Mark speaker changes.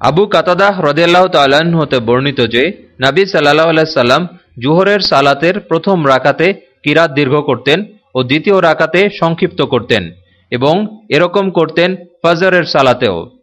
Speaker 1: আবু কাতাদাহ রদিয়াল্লাহ তাল্লাহ্ন হতে বর্ণিত যে, নাবী সাল্লাহ আল্লাহ সাল্লাম জুহরের সালাতের প্রথম রাকাতে কিরাত দীর্ঘ করতেন ও দ্বিতীয় রাকাতে সংক্ষিপ্ত করতেন এবং এরকম করতেন ফজরের সালাতেও।